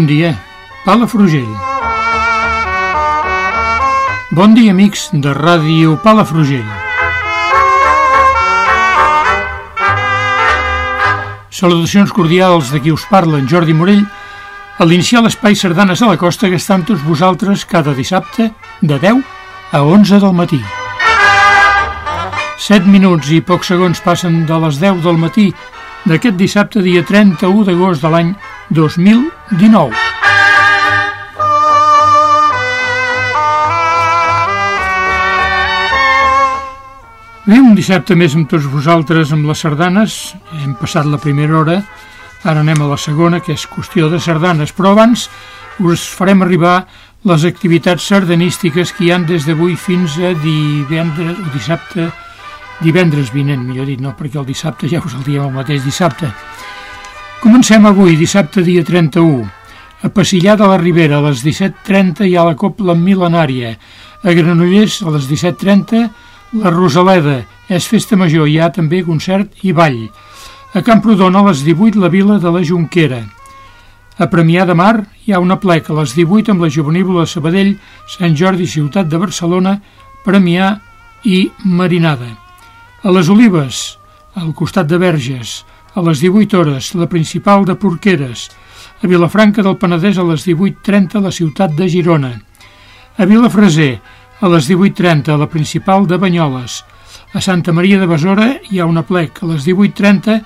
Bon dia, Palafrugell. Bon dia, amics de Ràdio Palafrugell. Salutacions cordials de qui us parla, en Jordi Morell, a l'iniciar l'espai Sardanes a la Costa que estan tots vosaltres cada dissabte de 10 a 11 del matí. 7 minuts i pocs segons passen de les 10 del matí d'aquest dissabte, dia 31 d'agost de l'any 2019. Bé, un dissabte més amb tots vosaltres amb les sardanes. Hem passat la primera hora, ara anem a la segona, que és qüestió de sardanes, però abans us farem arribar les activitats sardanístiques que hi han des d'avui fins a divendres o dissabte, divendres vinent, millor dit, no, perquè el dissabte ja us el diem el mateix dissabte. Comencem avui, dissabte dia 31. A Passillà de la Ribera, a les 17.30 hi ha la Copla Milenària. A Granollers, a les 17.30, la Rosaleda. És festa major, hi ha també concert i ball. A Camprodon, a les 18, la Vila de la Junquera. A Premià de Mar hi ha una pleca a les 18 amb la Juvenívola Sabadell, Sant Jordi, Ciutat de Barcelona, Premià i Marinada. A les Olives, al costat de Verges, a les 18 hores, la principal de Porqueres, a Vilafranca del Penedès a les 18.30 la ciutat de Girona, a Vilafreser a les 18.30 la principal de Banyoles, a Santa Maria de Besora hi ha una plec a les 18.30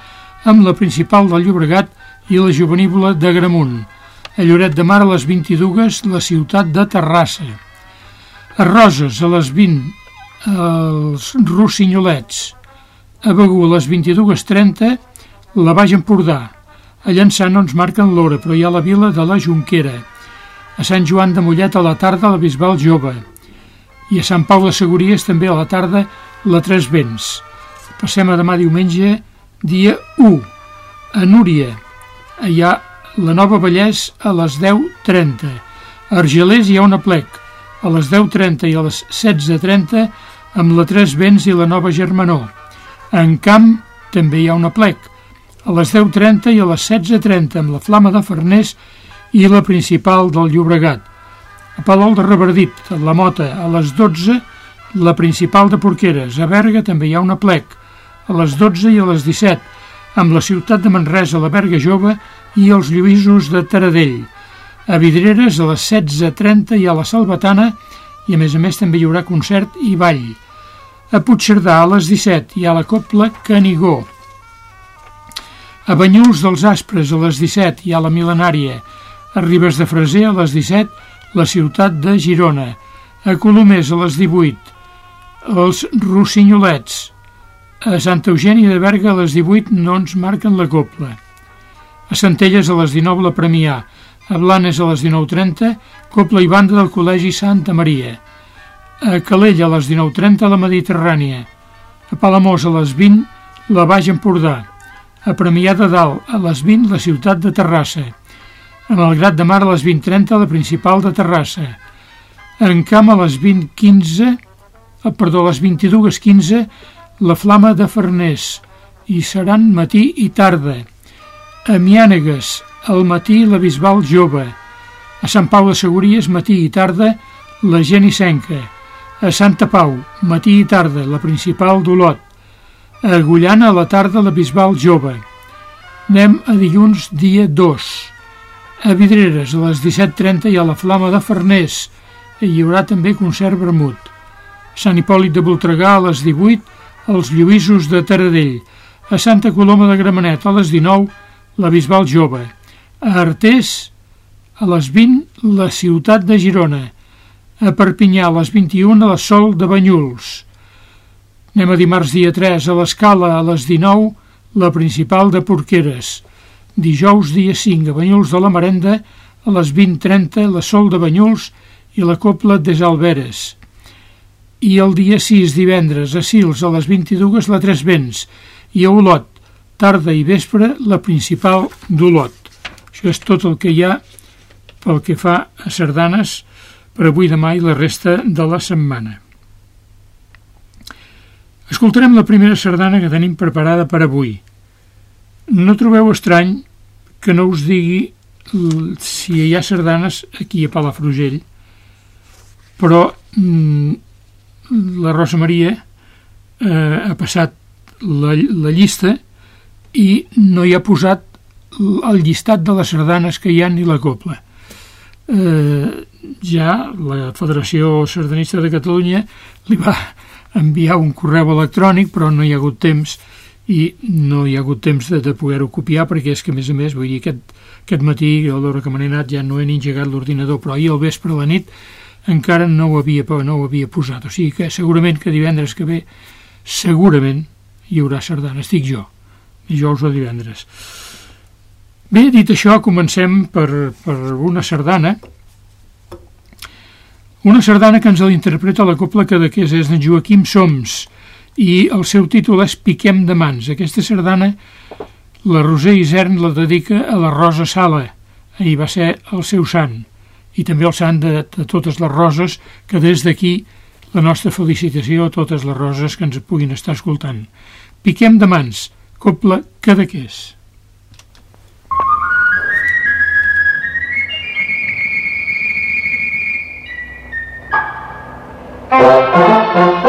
amb la principal del Llobregat i la juvenívola de Gramunt, a Lloret de Mar a les 22 la ciutat de Terrassa, a Roses a les 20 els Rossinyolets, a Begú a les 22.30 la Baix Empordà. A Llançà no ens marquen l'hora, però hi ha la vila de la Junquera. A Sant Joan de Mollet a la tarda la Bisbal Jove. I a Sant Pau de Segúries també a la tarda la Tres Vents. Passem a demà diumenge, dia 1. A Núria, hi ha la Nova Vallès a les 10.30. A Argelers hi ha una plec a les 10.30 i a les 16.30 amb la Tres Vents i la Nova Germanor. En Camp també hi ha una plec a les 10.30 i a les 16.30 amb la Flama de Farners i la principal del Llobregat. A Palol de Reverdit, a la Mota, a les 12, la principal de Porqueres. A Berga també hi ha una plec, a les 12 i a les 17, amb la ciutat de Manresa, la Berga Jove i els Lluïsos de Taradell. A Vidreres, a les 16.30 i a la Salvatana, i a més a més també hi haurà concert i ball. A Puigcerdà, a les 17, hi ha la Copla Canigó. A Banyuls dels Aspres a les 17 hi ha la Milenària. A Ribes de Freser a les 17 la ciutat de Girona. A Colomers a les 18 els Rossinyolets. A Santa Eugènia de Berga a les 18 no ens marquen la copla. A Centelles a les 19 la Premià. A Blanes a les 19.30 copla i banda del Col·legi Santa Maria. A Calella a les 19.30 la Mediterrània. A Palamós a les 20 la Baix Empordà a Premià de Dalt, a les 20, la ciutat de Terrassa. A Malgrat de Mar, a les 20.30, la principal de Terrassa. En Camp, a les 20.15, eh, perdó, a les 22.15, la Flama de Farners. I seran matí i tarda. A Miànegues, al matí, la Bisbal Jove. A Sant Pau de Segúries, matí i tarda, la Genissenca. A Santa Pau, matí i tarda, la principal d'Olot a Agullana a la tarda la Bisbal Jove. anem a dilluns dia 2. A Vidreres, a les 17.30 hi ha la Flama de Farners i hi haurà també concert vermut. Sant Hipòlit de Voltregà a les 18, els Lluïsos de Taradell. A Santa Coloma de Gramenet a les 19, la Bisbal Jove. A Artés, a les 20, la Ciutat de Girona. A Perpinyà, a les 21, a la Sol de Banyuls. Anem a dimarts dia 3, a l'Escala, a les 19, la Principal de Porqueres. Dijous dia 5, a Banyuls de la Marenda, a les 20.30, la Sol de Banyuls i la Copla des Alberes i el dia 6, divendres, a Sils, a les 22, la Tres Vents, i a Olot, tarda i vespre, la principal d'Olot. Això és tot el que hi ha pel que fa a sardanes per avui demà i la resta de la setmana. Escoltarem la primera sardana que tenim preparada per avui. No trobeu estrany que no us digui si hi ha sardanes aquí a Palafrugell, però mm, la Rosa Maria eh, ha passat la, la llista i no hi ha posat el llistat de les sardanes que hi ha ni la copla. Eh, ja la Federació Sardanista de Catalunya li va enviar un correu electrònic però no hi ha hagut temps i no hi ha hagut temps de, de poder-ho copiar perquè és que a més a més vull dir aquest, aquest matí a l'hora que me n'he anat ja no he engegat l'ordinador però ahir al vespre a la nit encara no ho havia, no ho havia posat. O sigui que segurament que divendres que ve, segurament hi haurà sardana. Estic jo, dijous o divendres. Bé, dit això, comencem per, per una sardana. Una sardana que ens l'interpreta la Copla Cadaqués és d'en Joaquim Soms i el seu títol és Piquem de mans. Aquesta sardana la Roser Isern la dedica a la Rosa Sala. Ahir va ser el seu sant i també el sant de, de totes les roses, que des d'aquí la nostra felicitació a totes les roses que ens puguin estar escoltant. Piquem de mans, copla cadaqués. Música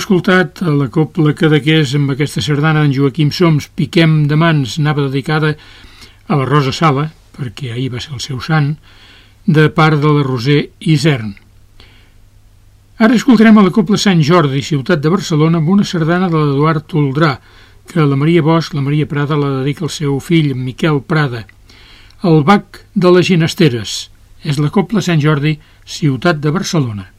Escoltat la Copla Cadaqués amb aquesta sardana d'en Joaquim Soms, Piquem de mans, anava dedicada a la Rosa Sala, perquè ahir va ser el seu sant, de part de la Roser Isern. Ara escoltarem a la Copla Sant Jordi, ciutat de Barcelona, amb una sardana de l'Eduard Toldrà, que la Maria Bosch, la Maria Prada, la dedica al seu fill, Miquel Prada. El bac de les Ginesteres. És la Copla Sant Jordi, ciutat de Barcelona.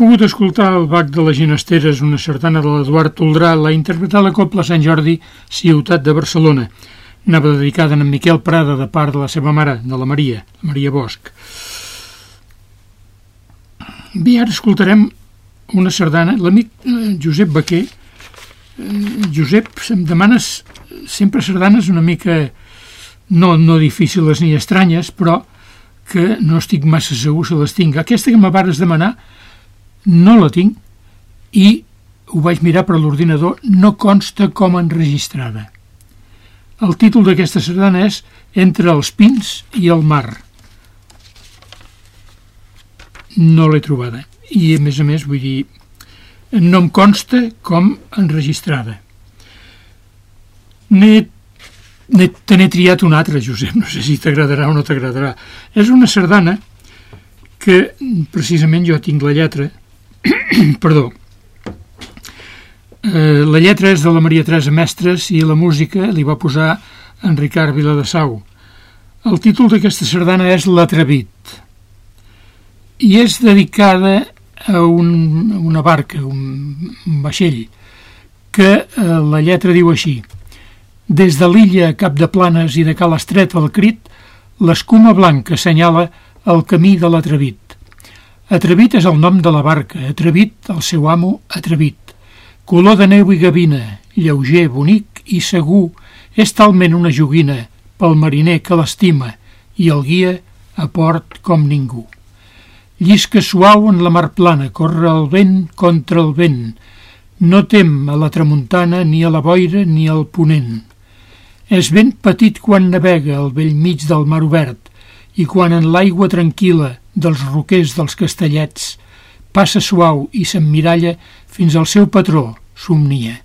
Pogut escoltar el Bac de les Ginesteres, una sardana de l'Eduard Toldrà, la interpretat la Copla Sant Jordi, ciutat de Barcelona. Anava dedicada a en Miquel Prada, de part de la seva mare, de la Maria, Maria Bosch. Bé, ara escoltarem una sardana. L'amic eh, Josep Baquer, eh, Josep, em demanes sempre sardanes una mica no, no difícils ni estranyes, però que no estic massa segur si les tinc. Aquesta que me vares demanar no la tinc i ho vaig mirar per l'ordinador, no consta com enregistrada. El títol d'aquesta sardana és Entre els pins i el mar. No l'he trobada. I, a més a més, vull dir, no em consta com enregistrada. N'he te n'he triat una altra, Josep, no sé si t'agradarà o no t'agradarà. És una sardana que precisament jo tinc la lletra Perdó. Eh, la lletra és de la Maria Teresa Mestres i la música li va posar en Ricard Viladasau. El títol d'aquesta sardana és L'Atrevit i és dedicada a un, una barca, un, un vaixell, que eh, la lletra diu així Des de l'illa Cap de Planes i de Cal Estret al Crit, l'escuma blanca assenyala el camí de l'Atrevit. Atrevit és el nom de la barca, atrevit el seu amo, atrevit. Color de neu i gavina, lleuger, bonic i segur, és talment una joguina pel mariner que l'estima i el guia a port com ningú. Llisca suau en la mar plana, corre el vent contra el vent, no tem a la tramuntana ni a la boira ni al ponent. És ben petit quan navega al vell mig del mar obert i quan en l'aigua tranquil·la dels roquers dels castellets, passa suau i s'emmiralla fins al seu patró, somnia.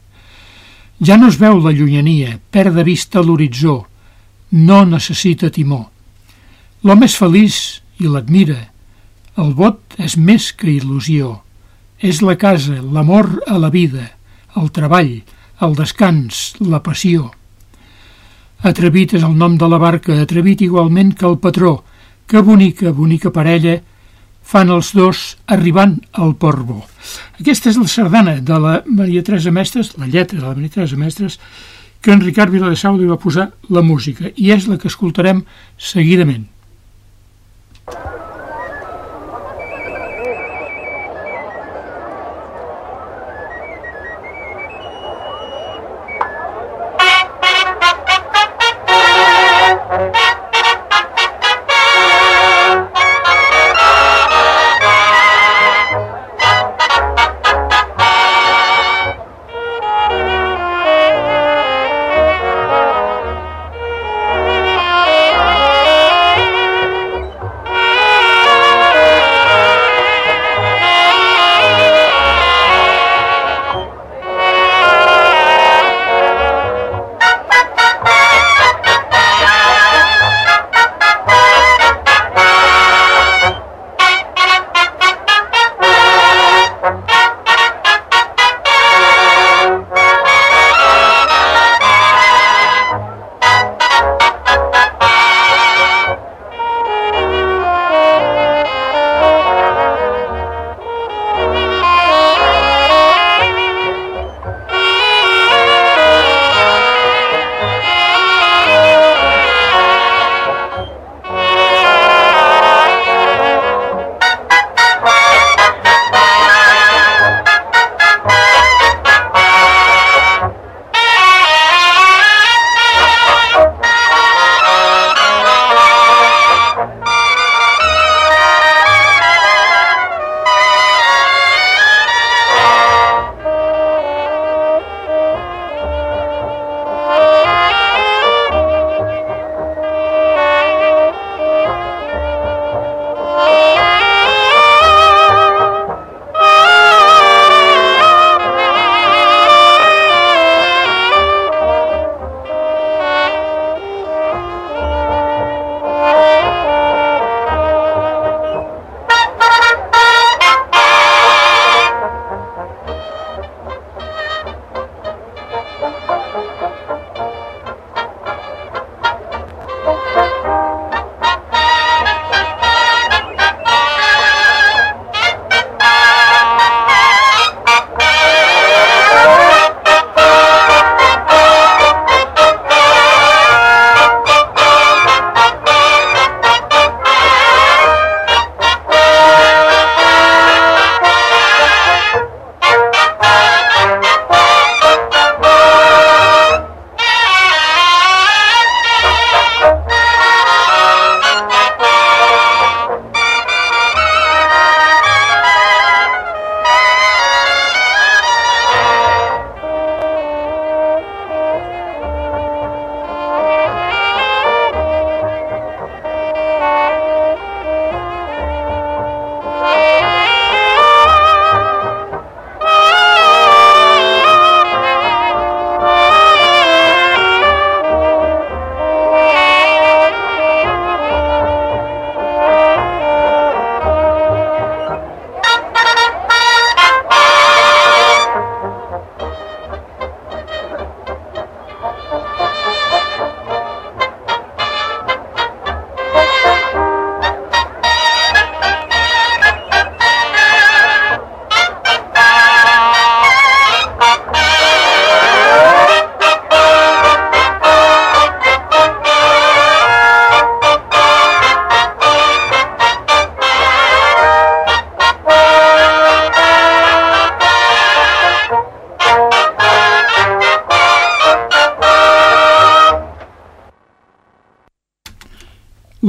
Ja no es veu la llunyania, perd de vista l'horitzó, no necessita timó. L'home és feliç i l'admira. El vot és més que il·lusió. És la casa, l'amor a la vida, el treball, el descans, la passió. Atrevit és el nom de la barca, atrevit igualment que el patró, que bonica, bonica parella fan els dos arribant al Port Bo. Aquesta és la sardana de la Maria Teresa Mestres, la lletra de la Maria Teresa Mestres, que en Ricard Viladesau li va posar la música, i és la que escoltarem seguidament.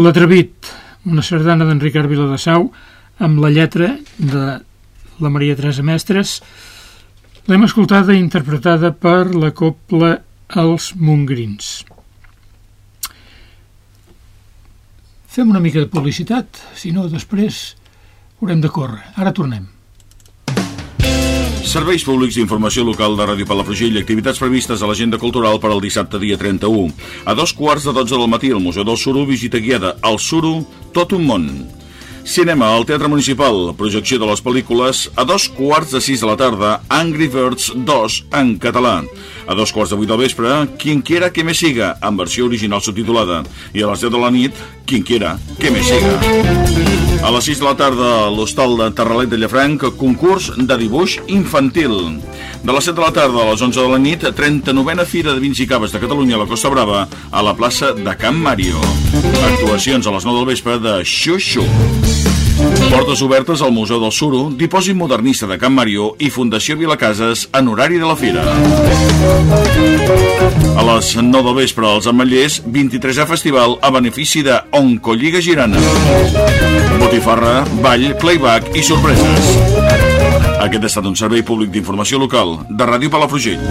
L'Atrevit, una sardana d'en Ricard Viladasau, amb la lletra de la Maria Teresa Mestres. L'hem escoltada i interpretada per la copla Els Mongrins. Fem una mica de publicitat, si no, després haurem de córrer. Ara tornem. Serveis públics d'informació local de Ràdio Palafrugell i activitats previstes a l'agenda cultural per al dissabte dia 31. A dos quarts de 12 del matí al Museu del Suro, visita guiada al Suro, tot un món. Cinema al Teatre Municipal, projecció de les pel·lícules a dos quarts de sis de la tarda, Angry Birds 2 en català. A dos quarts de vuit del vespre, Quien quiera que me siga, en versió original subtitulada. I a les 10 de la nit, Quien quiera que me siga. A les 6 de la tarda, l'hostal de Terralet de Llafranc, concurs de dibuix infantil. De les 7 de la tarda a les 11 de la nit, 39a Fira de Vins i Caves de Catalunya a la Costa Brava, a la plaça de Can Mario. Actuacions a les 9 del vespre de Xuxu. Portes obertes al Museu del Suro, dipòsit modernista de Can Marió i Fundació Vilacases en horari de la fira. A les 9 del vespre als Ametllers, 23è festival a benefici de Oncolliga Girana. Botifarra, ball, playback i sorpreses. Aquest ha estat un servei públic d'informació local de Ràdio Palafrugell.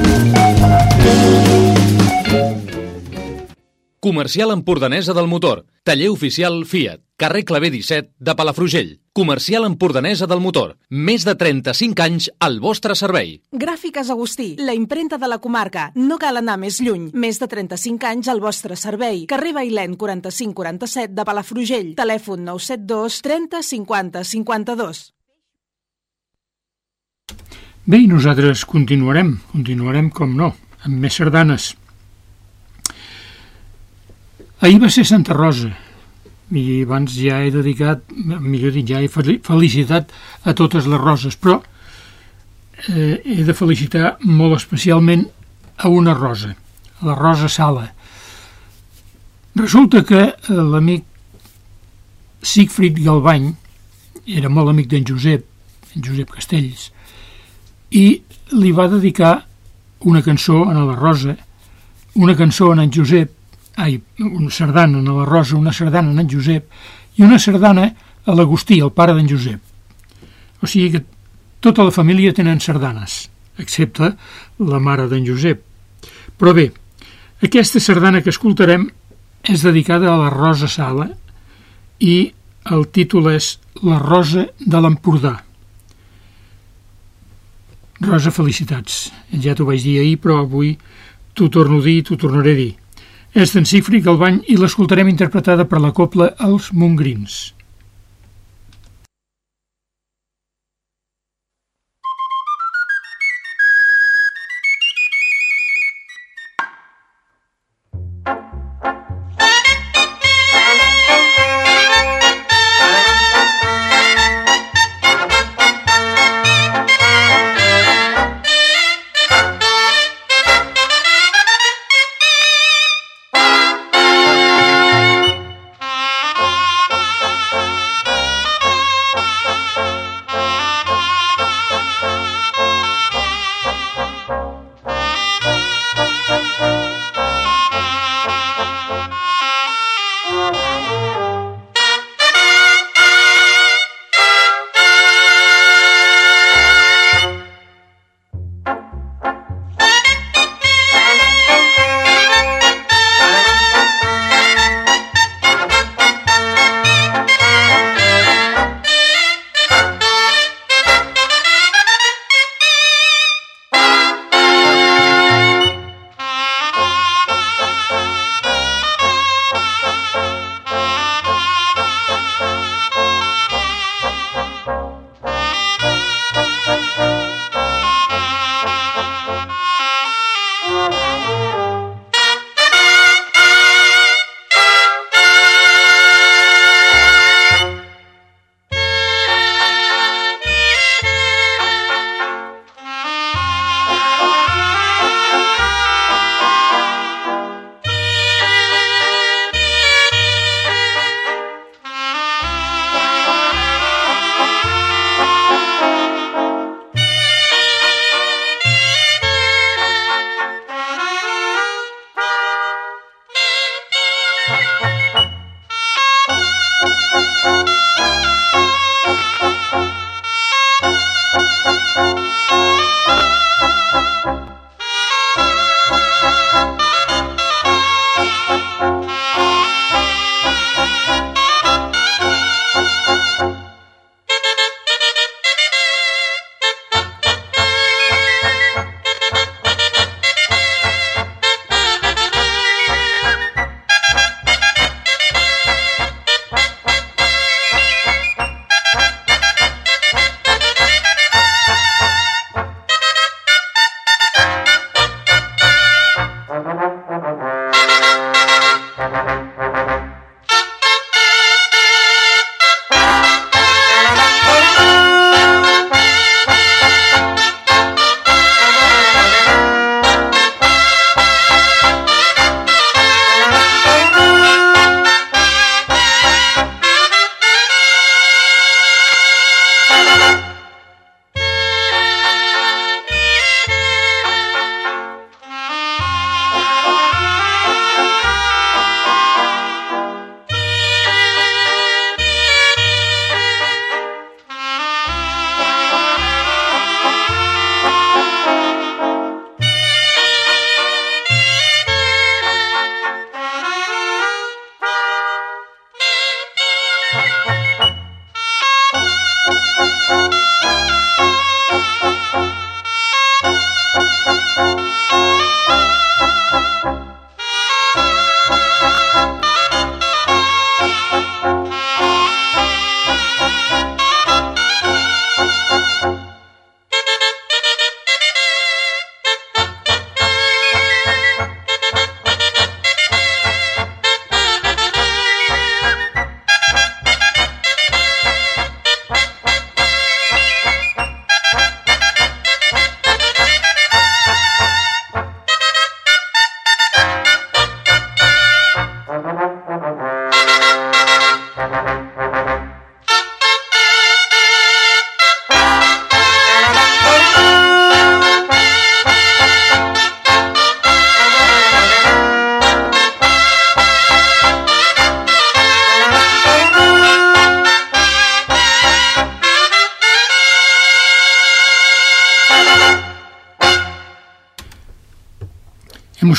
Comercial Empordanesa del Motor. Taller oficial Fiat. Carrer Clavé 17 de Palafrugell. Comercial Empordanesa del Motor. Més de 35 anys al vostre servei. Gràfiques Agustí, la imprenta de la comarca. No cal anar més lluny. Més de 35 anys al vostre servei. Carrer Bailèn 4547 de Palafrugell. Telèfon 972 30 50 52. Bé, i nosaltres continuarem, continuarem com no, amb més sardanes. Ahir va ser Santa Rosa i abans ja he dedicat, millor dit, ja he felicitat a totes les roses, però eh, he de felicitar molt especialment a una rosa, a la rosa Sala. Resulta que eh, l'amic Siegfried Galbany era molt amic d'en Josep, en Josep Castells, i li va dedicar una cançó a la Rosa, una cançó a en Josep, ai, una sardana a la Rosa, una sardana a en Josep i una sardana a l'Agustí, el pare d'en Josep. O sigui que tota la família tenen sardanes, excepte la mare d'en Josep. Però bé, aquesta sardana que escoltarem és dedicada a la Rosa Sala i el títol és La Rosa de l'Empordà. Rosa, felicitats. Ja t'ho vaig dir ahir, però avui t'ho torno a dir i t'ho tornaré a dir. És d'en Cifri Galbany i l'escoltarem interpretada per la copla Els Mongrins.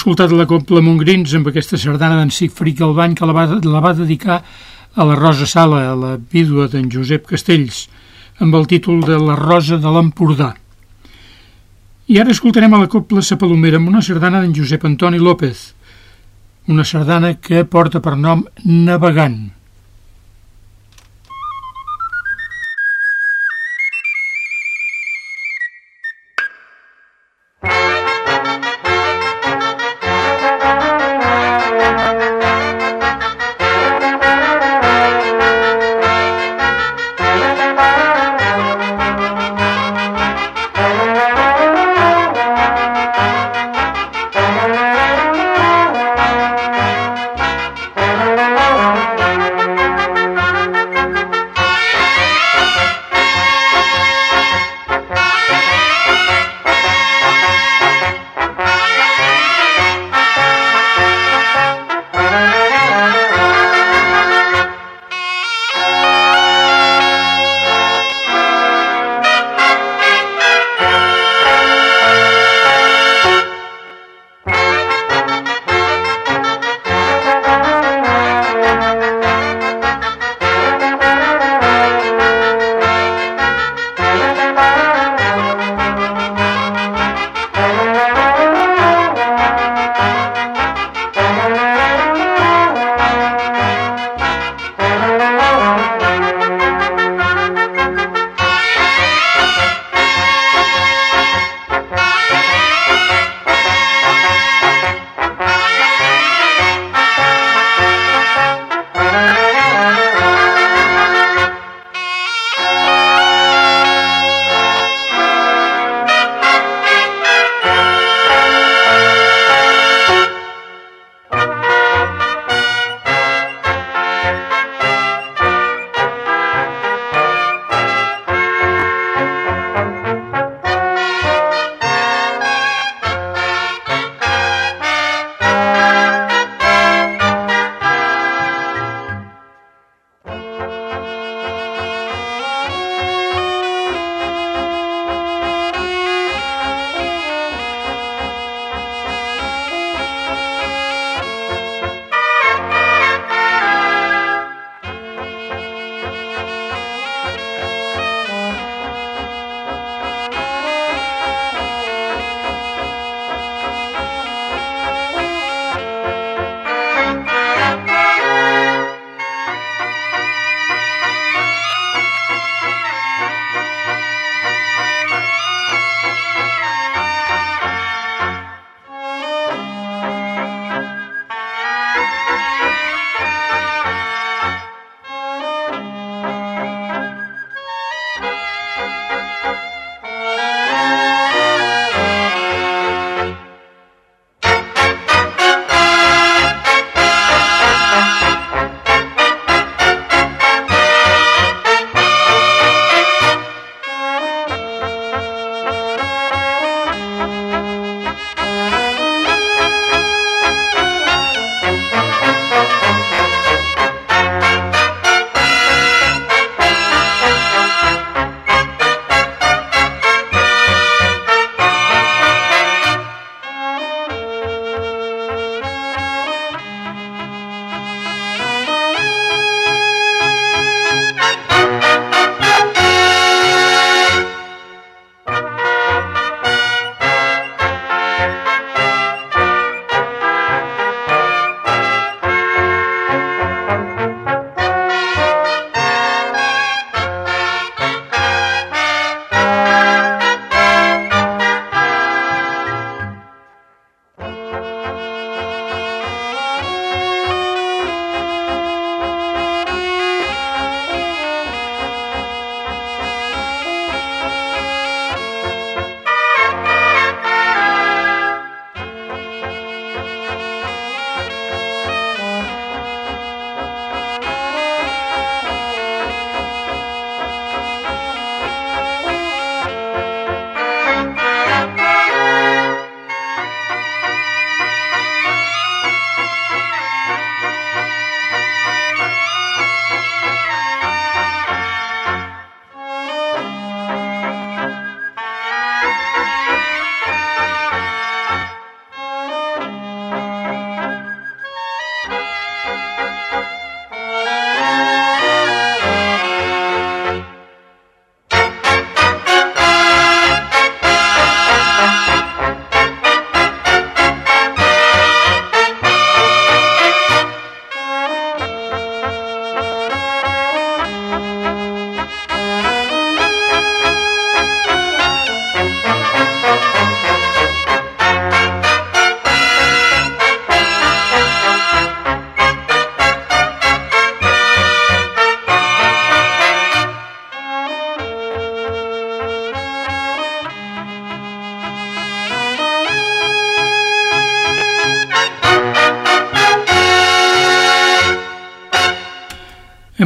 Escoltat la Copla Montgrins amb aquesta sardana d'en Sigfrid Galbany que la va, la va dedicar a la Rosa Sala, a la vídua d'en Josep Castells, amb el títol de La Rosa de l'Empordà. I ara escoltarem a la Copla Sapalomera amb una sardana d'en Josep Antoni López, una sardana que porta per nom Navegant.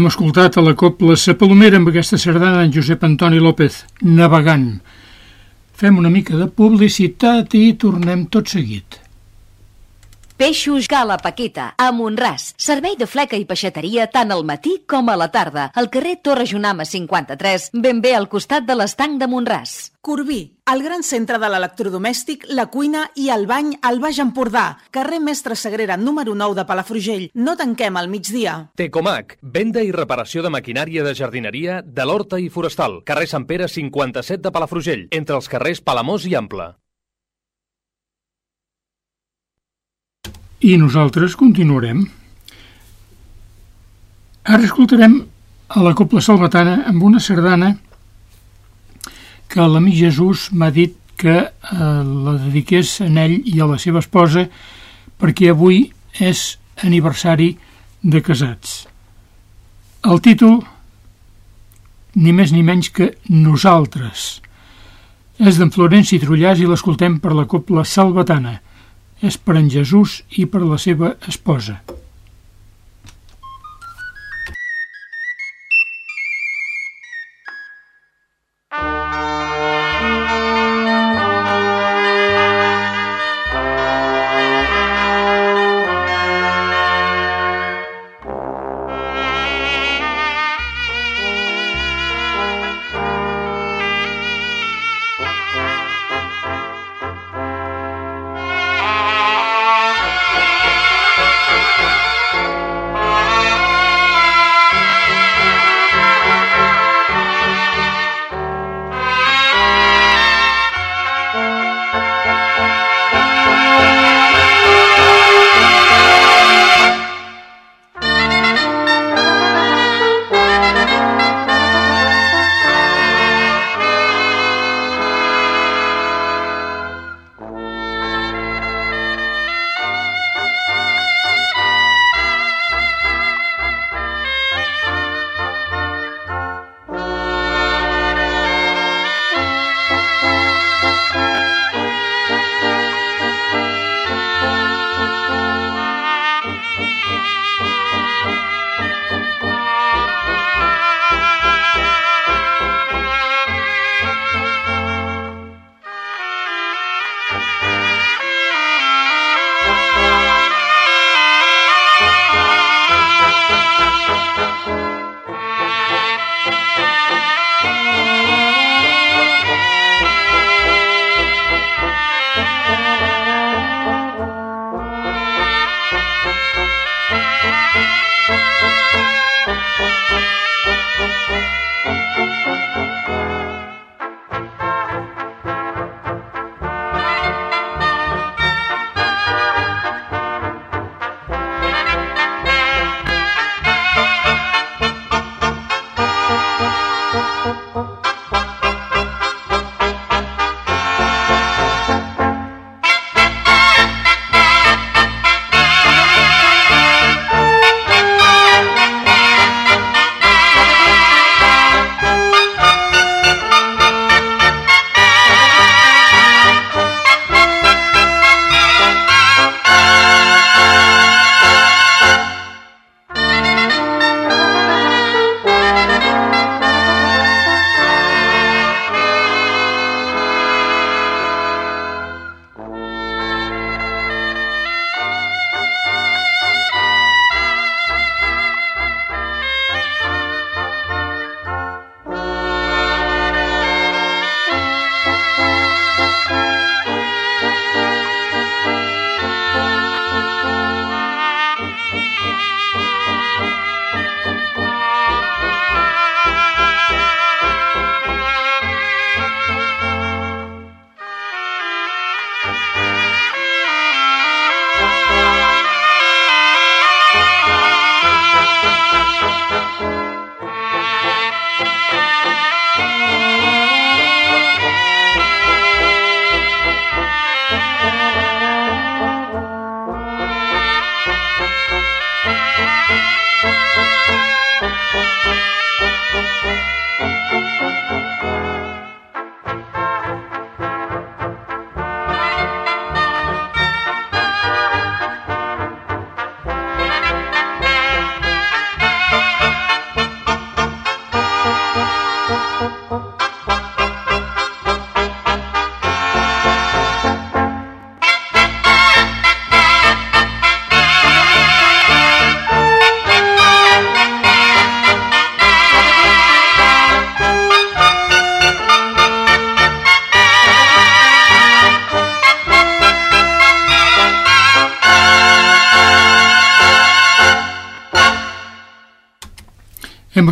Hem escoltat a la Copla Sa Palomera amb aquesta sardana d'en Josep Antoni López, Navegant. Fem una mica de publicitat i tornem tot seguit. Peixos Gala Paqueta, a Montràs. Servei de fleca i peixateria tant al matí com a la tarda. Al carrer Torre Junama 53, ben bé al costat de l'estanc de Montràs. Corbí, el gran centre de l'electrodomèstic, la cuina i el bany al Baix Empordà. Carrer Mestre Sagrera, número 9 de Palafrugell. No tanquem al migdia. Tecomac, venda i reparació de maquinària de jardineria de l'Horta i Forestal. Carrer Sant Pere 57 de Palafrugell, entre els carrers Palamós i Ample. I nosaltres continuarem. Ara escoltarem a la Copla Salvatana amb una sardana que l'amic Jesús m'ha dit que eh, la dediqués a ell i a la seva esposa perquè avui és aniversari de casats. El títol, ni més ni menys que Nosaltres. És d'en Florenci Trullàs i l'escoltem per la Copla Salvatana – és per en Jesús i per la seva esposa.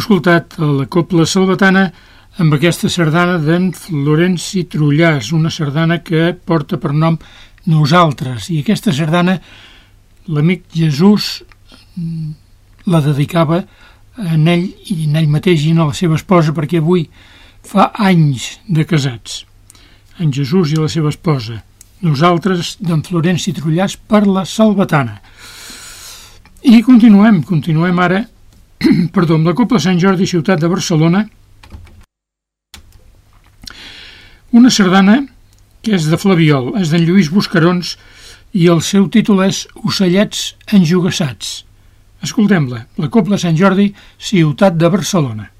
Escoltat la Copla Salvatana amb aquesta sardana d'en Florenci Trullàs, una sardana que porta per nom Nosaltres. I aquesta sardana l'amic Jesús mm, la dedicava a ell i a ell mateix i a la seva esposa perquè avui fa anys de casats. En Jesús i la seva esposa. Nosaltres, d'en Florenci Trullàs, per la Salvatana. I continuem, continuem ara perdó, amb la Copa Sant Jordi Ciutat de Barcelona, una sardana que és de Flaviol, és d'en Lluís Buscarons i el seu títol és Ocellets enjugassats. Escoltem-la, la Copla Sant Jordi, Ciutat de Barcelona.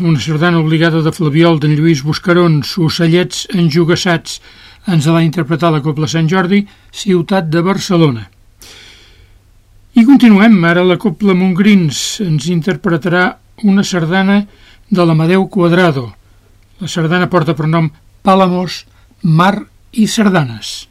Una sardana obligada de Flaviol d'en Lluís Buscarons, ocellets enjugassats, ens l'ha interpretat la Copla Sant Jordi, ciutat de Barcelona. I continuem, ara la Copla Montgrins ens interpretarà una sardana de l'Amadeu Quadrado. La sardana porta per nom Pàlamos, Mar i Sardanes.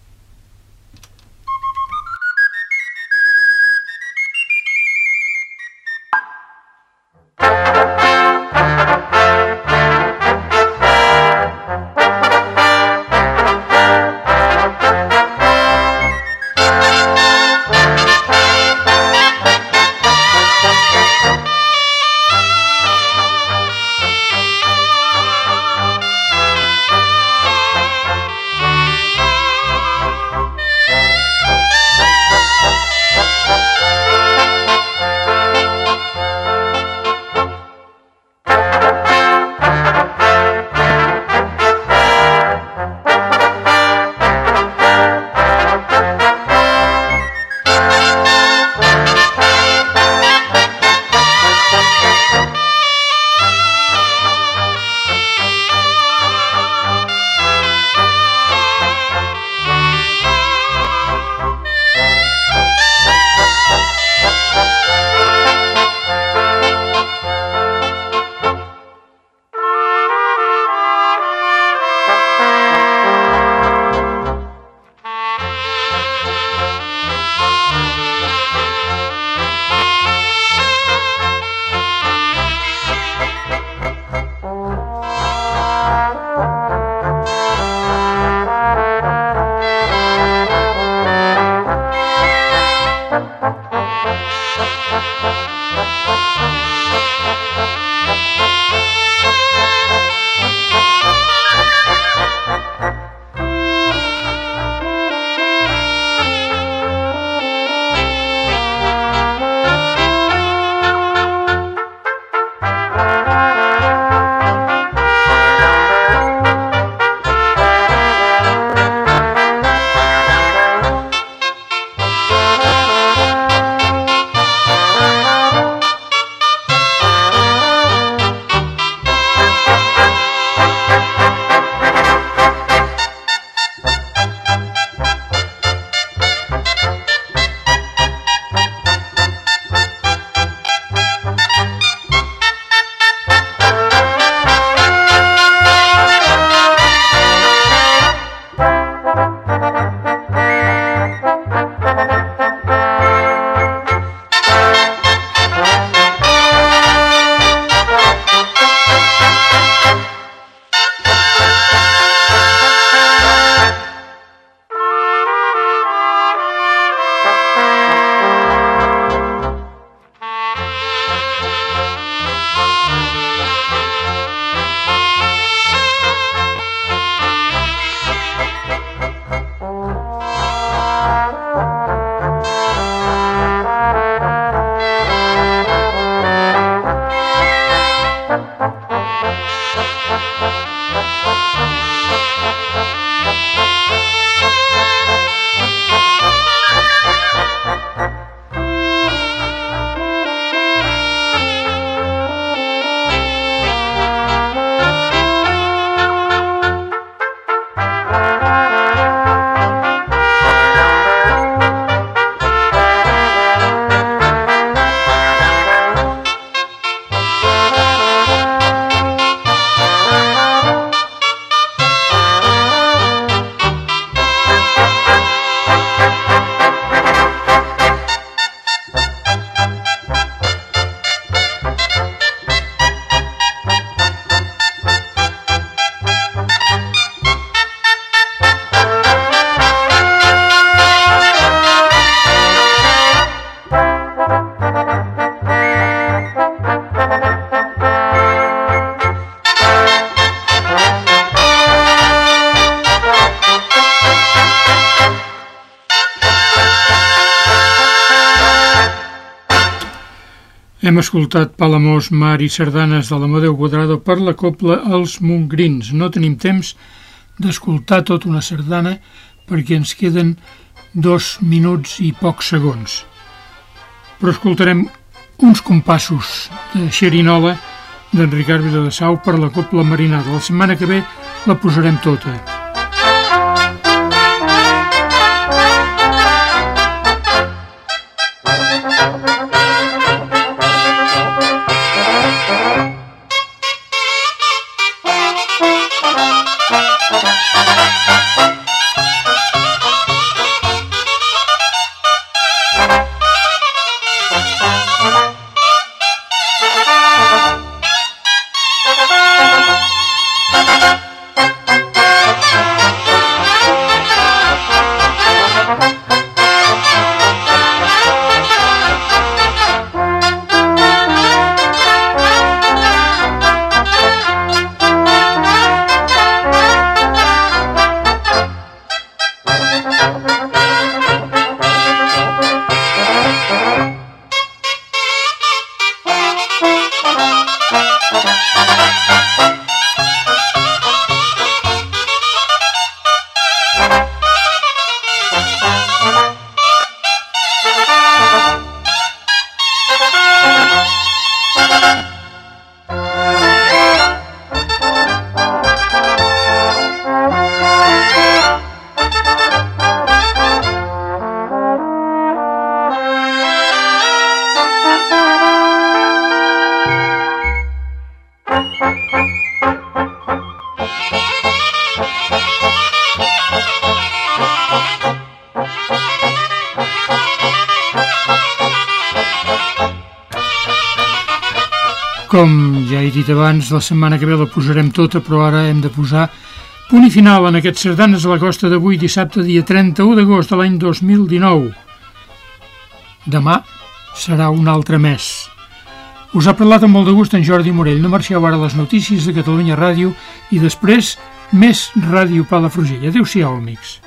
Hem escoltat Palamós, Mar i Sardanes de l'Amadeu Quadrado per la copla Els Montgrins. No tenim temps d'escoltar tota una sardana perquè ens queden dos minuts i pocs segons. Però escoltarem uns compassos de xerinola d'en Ricard Viladasau per la Copla Marinada. La setmana que ve la posarem tota. Dit abans, la setmana que ve la posarem tota, però ara hem de posar punt i final en aquests sardanes a la costa d'avui, dissabte, dia 31 d'agost de l'any 2019. Demà serà un altre mes. Us ha parlat amb molt de gust en Jordi Morell. No marxeu ara les notícies de Catalunya Ràdio i després més Ràdio Palafrugell. Adéu-siau, amics.